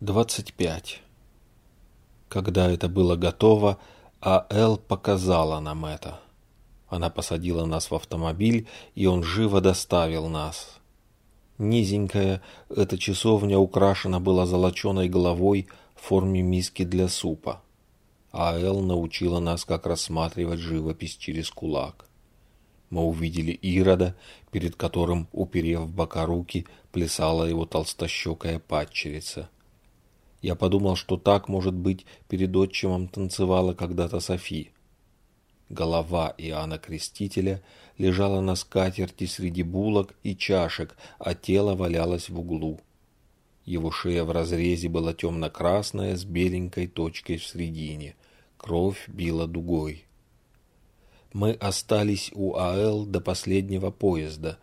25. Когда это было готово, А.Л. показала нам это. Она посадила нас в автомобиль, и он живо доставил нас. Низенькая эта часовня украшена была золоченой головой в форме миски для супа. А.Л. научила нас, как рассматривать живопись через кулак. Мы увидели Ирода, перед которым, уперев бока руки, плясала его толстощекая падчерица – я подумал, что так, может быть, перед отчимом танцевала когда-то Софи. Голова Иоанна Крестителя лежала на скатерти среди булок и чашек, а тело валялось в углу. Его шея в разрезе была темно-красная с беленькой точкой в середине. Кровь била дугой. Мы остались у АЛ до последнего поезда.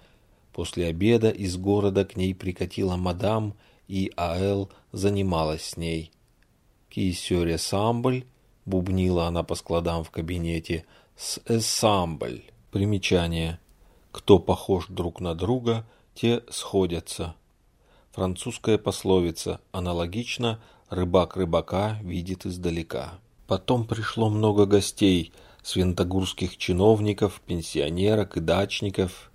После обеда из города к ней прикатила мадам и А.Л. занималась с ней. Кисёре самбль, бубнила она по складам в кабинете, с эссамбль. Примечание. Кто похож друг на друга, те сходятся. Французская пословица аналогично «рыбак рыбака видит издалека». Потом пришло много гостей, свинтогурских чиновников, пенсионерок и дачников –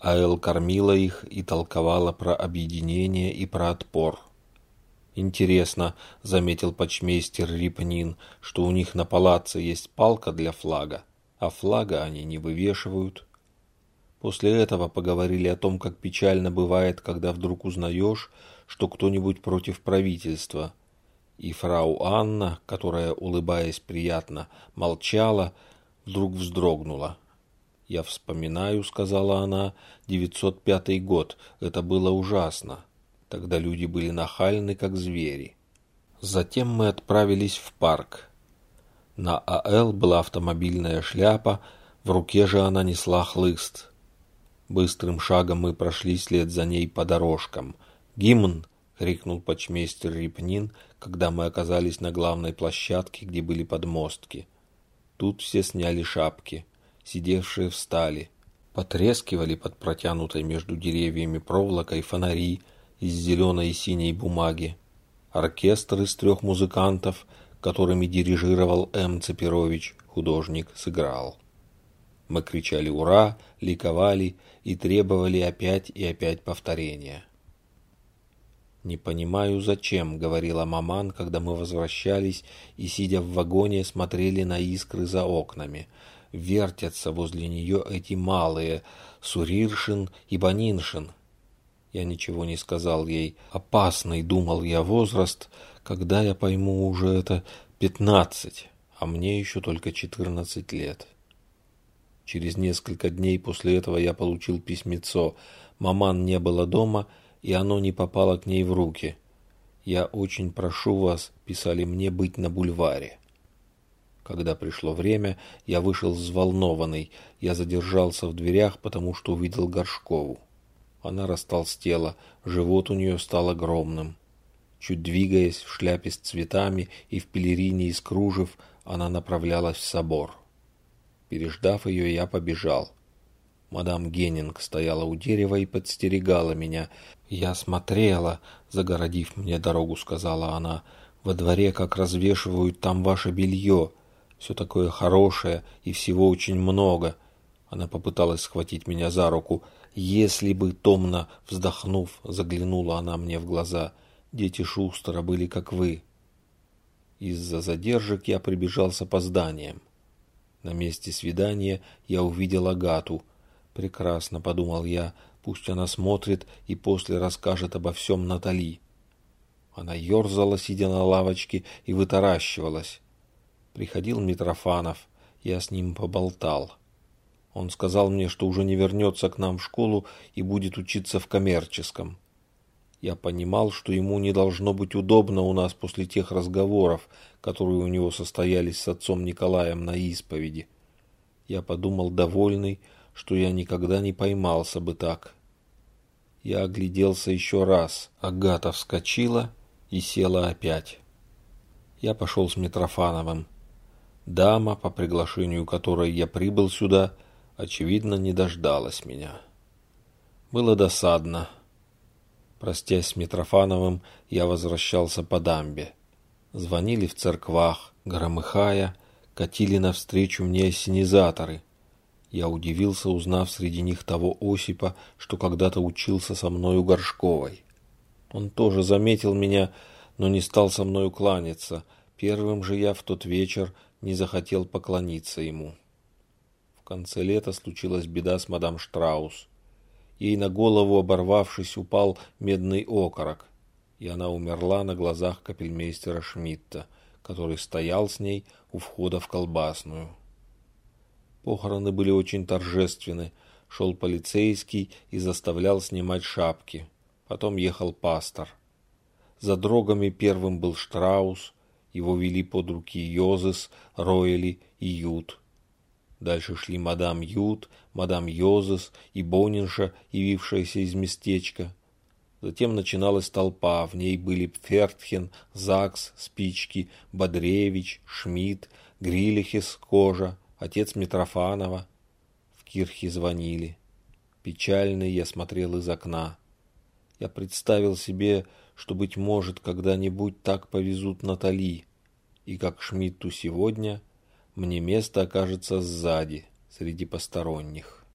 Аэл кормила их и толковала про объединение и про отпор. Интересно, заметил почмейстер Рипнин, что у них на палаце есть палка для флага, а флага они не вывешивают. После этого поговорили о том, как печально бывает, когда вдруг узнаешь, что кто-нибудь против правительства. И фрау Анна, которая, улыбаясь приятно, молчала, вдруг вздрогнула. «Я вспоминаю», — сказала она, — «905 год. Это было ужасно. Тогда люди были нахальны, как звери». Затем мы отправились в парк. На АЛ была автомобильная шляпа, в руке же она несла хлыст. Быстрым шагом мы прошли след за ней по дорожкам. «Гимн!» — крикнул почмейстер Рипнин, когда мы оказались на главной площадке, где были подмостки. Тут все сняли шапки сидевшие встали. Потрескивали под протянутой между деревьями проволокой фонари из зеленой и синей бумаги. Оркестр из трех музыкантов, которыми дирижировал М. Цепирович, художник, сыграл. Мы кричали «Ура!», ликовали и требовали опять и опять повторения. «Не понимаю, зачем», — говорила маман, когда мы возвращались и, сидя в вагоне, смотрели на искры за окнами — вертятся возле нее эти малые Суриршин и Баниншин. Я ничего не сказал ей. Опасный, думал я, возраст, когда я пойму уже это пятнадцать, а мне еще только четырнадцать лет. Через несколько дней после этого я получил письмецо. Маман не было дома, и оно не попало к ней в руки. «Я очень прошу вас», — писали мне, — «быть на бульваре». Когда пришло время, я вышел взволнованный. Я задержался в дверях, потому что увидел Горшкову. Она растолстела, живот у нее стал огромным. Чуть двигаясь в шляпе с цветами и в пелерине из кружев, она направлялась в собор. Переждав ее, я побежал. Мадам Геннинг стояла у дерева и подстерегала меня. Я смотрела, загородив мне дорогу, сказала она. Во дворе как развешивают там ваше белье все такое хорошее и всего очень много. Она попыталась схватить меня за руку. Если бы, томно вздохнув, заглянула она мне в глаза, дети Шустера были как вы. Из-за задержек я прибежал с опозданием. На месте свидания я увидел Агату. Прекрасно, подумал я, пусть она смотрит и после расскажет обо всем Натали. Она ерзала, сидя на лавочке, и вытаращивалась. Приходил Митрофанов, я с ним поболтал. Он сказал мне, что уже не вернется к нам в школу и будет учиться в коммерческом. Я понимал, что ему не должно быть удобно у нас после тех разговоров, которые у него состоялись с отцом Николаем на исповеди. Я подумал, довольный, что я никогда не поймался бы так. Я огляделся еще раз. Агата вскочила и села опять. Я пошел с Митрофановым. Дама, по приглашению которой я прибыл сюда, очевидно, не дождалась меня. Было досадно. Простясь с Митрофановым, я возвращался по дамбе. Звонили в церквах, громыхая, катили навстречу мне осенизаторы. Я удивился, узнав среди них того Осипа, что когда-то учился со мною Горшковой. Он тоже заметил меня, но не стал со мною кланяться. Первым же я в тот вечер не захотел поклониться ему. В конце лета случилась беда с мадам Штраус. Ей на голову, оборвавшись, упал медный окорок, и она умерла на глазах капельмейстера Шмидта, который стоял с ней у входа в колбасную. Похороны были очень торжественны. Шел полицейский и заставлял снимать шапки. Потом ехал пастор. За дрогами первым был Штраус, его вели под руки Йозес, Ройли и Ют. Дальше шли мадам Ют, мадам Йозес и Бонинша, явившаяся из местечка. Затем начиналась толпа, в ней были Фертхен, Закс, Спички, Бодревич, Шмидт, Грилихес, Кожа, отец Митрофанова. В кирхе звонили. Печальный я смотрел из окна. Я представил себе, что, быть может, когда-нибудь так повезут Натали, и как Шмидту сегодня, мне место окажется сзади, среди посторонних.